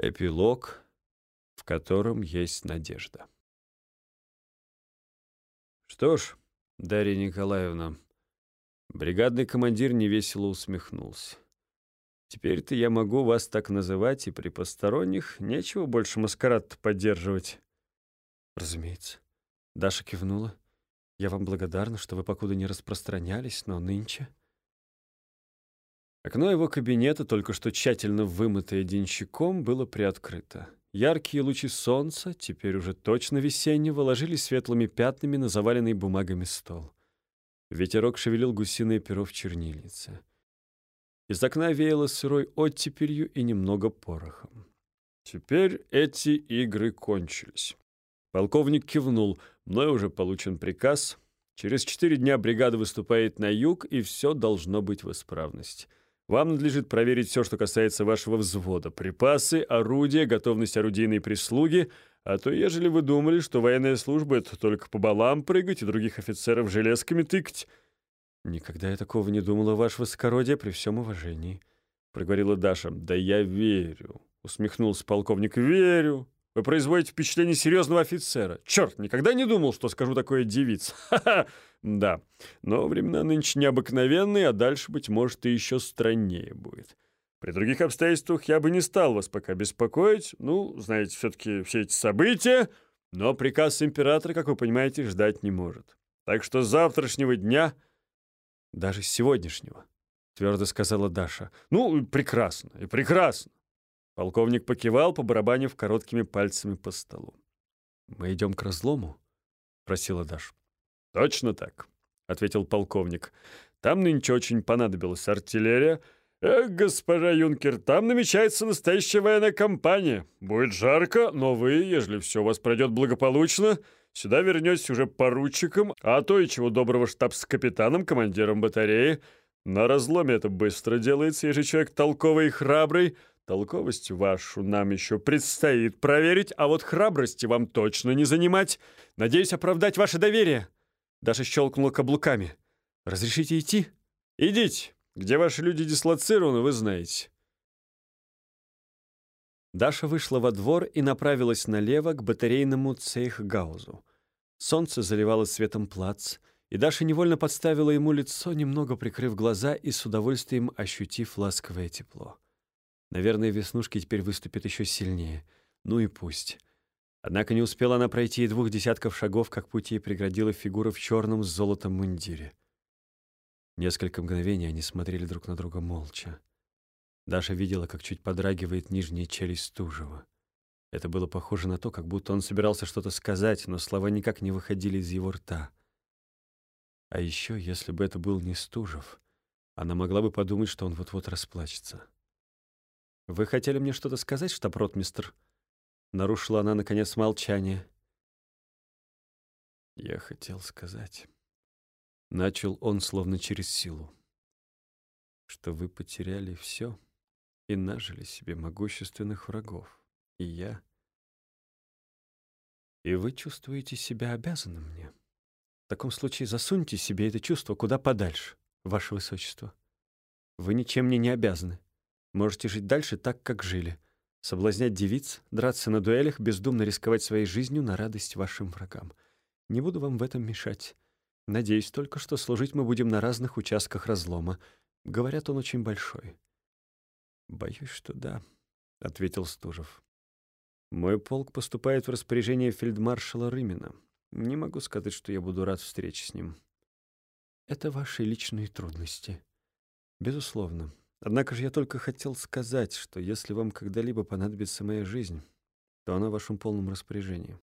Эпилог, в котором есть надежда. Что ж, Дарья Николаевна, бригадный командир невесело усмехнулся. Теперь-то я могу вас так называть, и при посторонних нечего больше маскарад поддерживать. Разумеется. Даша кивнула. Я вам благодарна, что вы покуда не распространялись, но нынче... Окно его кабинета, только что тщательно вымытое денщиком, было приоткрыто. Яркие лучи солнца, теперь уже точно весеннего, ложились светлыми пятнами на заваленный бумагами стол. Ветерок шевелил гусиное перо в чернильнице. Из окна веяло сырой оттепелью и немного порохом. Теперь эти игры кончились. Полковник кивнул. Мной уже получен приказ. Через четыре дня бригада выступает на юг, и все должно быть в исправности. Вам надлежит проверить все, что касается вашего взвода. Припасы, орудия, готовность орудийной прислуги. А то, ежели вы думали, что военная служба — это только по балам прыгать и других офицеров железками тыкать... «Никогда я такого не думала, ваше высокородие, при всем уважении», — проговорила Даша. «Да я верю», — усмехнулся полковник. «Верю. Вы производите впечатление серьезного офицера. Черт, никогда не думал, что скажу такое девиц. Да, но времена нынче необыкновенные, а дальше, быть может, и еще страннее будет. При других обстоятельствах я бы не стал вас пока беспокоить. Ну, знаете, все-таки все эти события, но приказ императора, как вы понимаете, ждать не может. Так что с завтрашнего дня, даже с сегодняшнего, твердо сказала Даша. Ну, прекрасно, и прекрасно. Полковник покивал, побарабанив короткими пальцами по столу. «Мы идем к разлому?» — просила Даша. «Точно так», — ответил полковник. «Там нынче очень понадобилась артиллерия. Эх, госпожа юнкер, там намечается настоящая военная кампания. Будет жарко, но вы, ежели все у вас пройдет благополучно, сюда вернетесь уже поручиком, а то и чего доброго штабс-капитаном, командиром батареи. На разломе это быстро делается, если человек толковый и храбрый, Толковость вашу нам еще предстоит проверить, а вот храбрости вам точно не занимать. Надеюсь оправдать ваше доверие». Даша щелкнула каблуками. «Разрешите идти?» «Идите. Где ваши люди дислоцированы, вы знаете». Даша вышла во двор и направилась налево к батарейному цейхгаузу. Солнце заливало светом плац, и Даша невольно подставила ему лицо, немного прикрыв глаза и с удовольствием ощутив ласковое тепло. Наверное, веснушки теперь выступят еще сильнее. Ну и пусть. Однако не успела она пройти и двух десятков шагов, как пути преградила фигура в черном с золотом мундире. Несколько мгновений они смотрели друг на друга молча. Даша видела, как чуть подрагивает нижняя челюсть Тужева. Это было похоже на то, как будто он собирался что-то сказать, но слова никак не выходили из его рта. А еще, если бы это был не Стужев, она могла бы подумать, что он вот-вот расплачется. «Вы хотели мне что-то сказать, штаб-ротмистр?» Нарушила она, наконец, молчание. «Я хотел сказать...» Начал он словно через силу. «Что вы потеряли все и нажили себе могущественных врагов. И я... И вы чувствуете себя обязанным мне. В таком случае засуньте себе это чувство куда подальше, ваше высочество. Вы ничем мне не обязаны. Можете жить дальше так, как жили. Соблазнять девиц, драться на дуэлях, бездумно рисковать своей жизнью на радость вашим врагам. Не буду вам в этом мешать. Надеюсь только, что служить мы будем на разных участках разлома. Говорят, он очень большой. Боюсь, что да, — ответил Стужев. Мой полк поступает в распоряжение фельдмаршала Рымина. Не могу сказать, что я буду рад встрече с ним. Это ваши личные трудности. Безусловно. Однако же я только хотел сказать, что если вам когда-либо понадобится моя жизнь, то она в вашем полном распоряжении.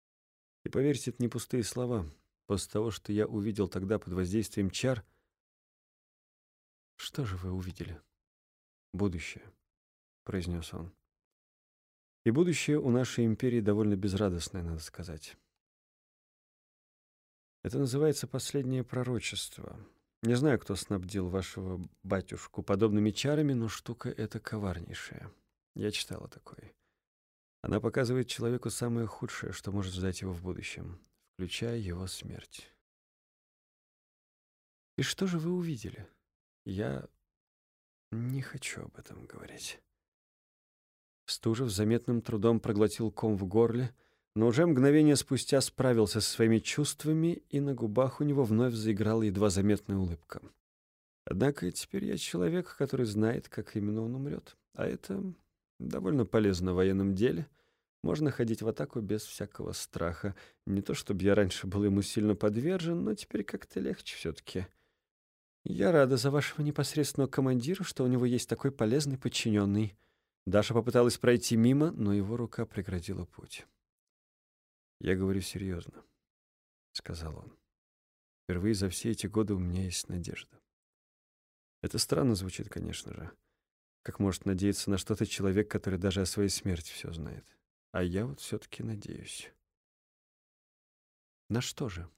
И поверьте, это не пустые слова. После того, что я увидел тогда под воздействием чар... Что же вы увидели? Будущее, — произнес он. И будущее у нашей империи довольно безрадостное, надо сказать. Это называется последнее пророчество — не знаю, кто снабдил вашего батюшку подобными чарами, но штука эта коварнейшая. Я читала такое. Она показывает человеку самое худшее, что может ждать его в будущем, включая его смерть. И что же вы увидели? Я не хочу об этом говорить. Стужев заметным трудом проглотил ком в горле, но уже мгновение спустя справился со своими чувствами, и на губах у него вновь заиграла едва заметная улыбка. Однако теперь я человек, который знает, как именно он умрет. А это довольно полезно в военном деле. Можно ходить в атаку без всякого страха. Не то чтобы я раньше был ему сильно подвержен, но теперь как-то легче все-таки. Я рада за вашего непосредственного командира, что у него есть такой полезный подчиненный. Даша попыталась пройти мимо, но его рука преградила путь. «Я говорю серьезно», — сказал он. «Впервые за все эти годы у меня есть надежда. Это странно звучит, конечно же. Как может надеяться на что-то человек, который даже о своей смерти все знает? А я вот все-таки надеюсь». «На что же?»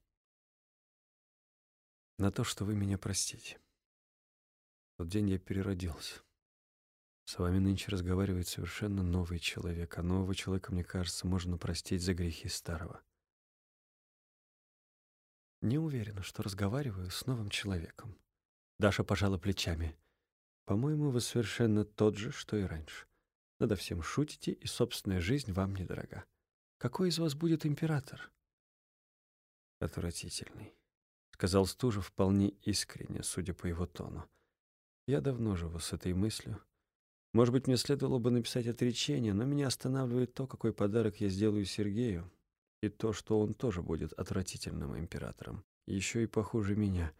«На то, что вы меня простите. В тот день я переродился». С вами нынче разговаривает совершенно новый человек, а нового человека, мне кажется, можно простить за грехи старого. Не уверена, что разговариваю с новым человеком. Даша пожала плечами. По-моему, вы совершенно тот же, что и раньше. Надо всем шутите, и собственная жизнь вам недорога. Какой из вас будет император? Отвратительный, сказал Стужев вполне искренне, судя по его тону. Я давно живу с этой мыслью. Может быть, мне следовало бы написать отречение, но меня останавливает то, какой подарок я сделаю Сергею, и то, что он тоже будет отвратительным императором, еще и похуже меня.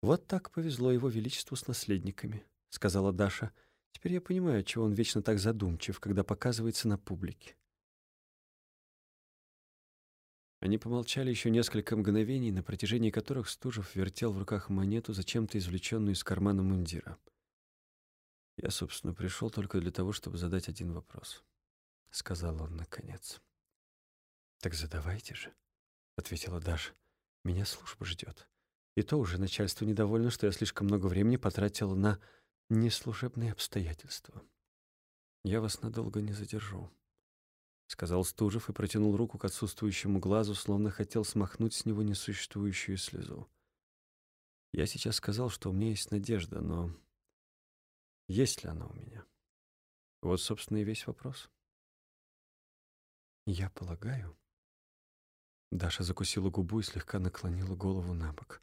Вот так повезло его величеству с наследниками, сказала Даша. Теперь я понимаю, чего он вечно так задумчив, когда показывается на публике. Они помолчали еще несколько мгновений, на протяжении которых Стужев вертел в руках монету, зачем-то извлеченную из кармана мундира. Я, собственно, пришел только для того, чтобы задать один вопрос, сказал он наконец. Так задавайте же, ответила Даша. Меня служба ждет. И то уже начальство недовольно, что я слишком много времени потратила на неслужебные обстоятельства. Я вас надолго не задержу, сказал Стужев и протянул руку к отсутствующему глазу, словно хотел смахнуть с него несуществующую слезу. Я сейчас сказал, что у меня есть надежда, но есть ли она у меня? Вот, собственно, и весь вопрос. Я полагаю... Даша закусила губу и слегка наклонила голову на бок.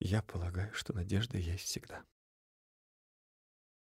Я полагаю, что надежда есть всегда.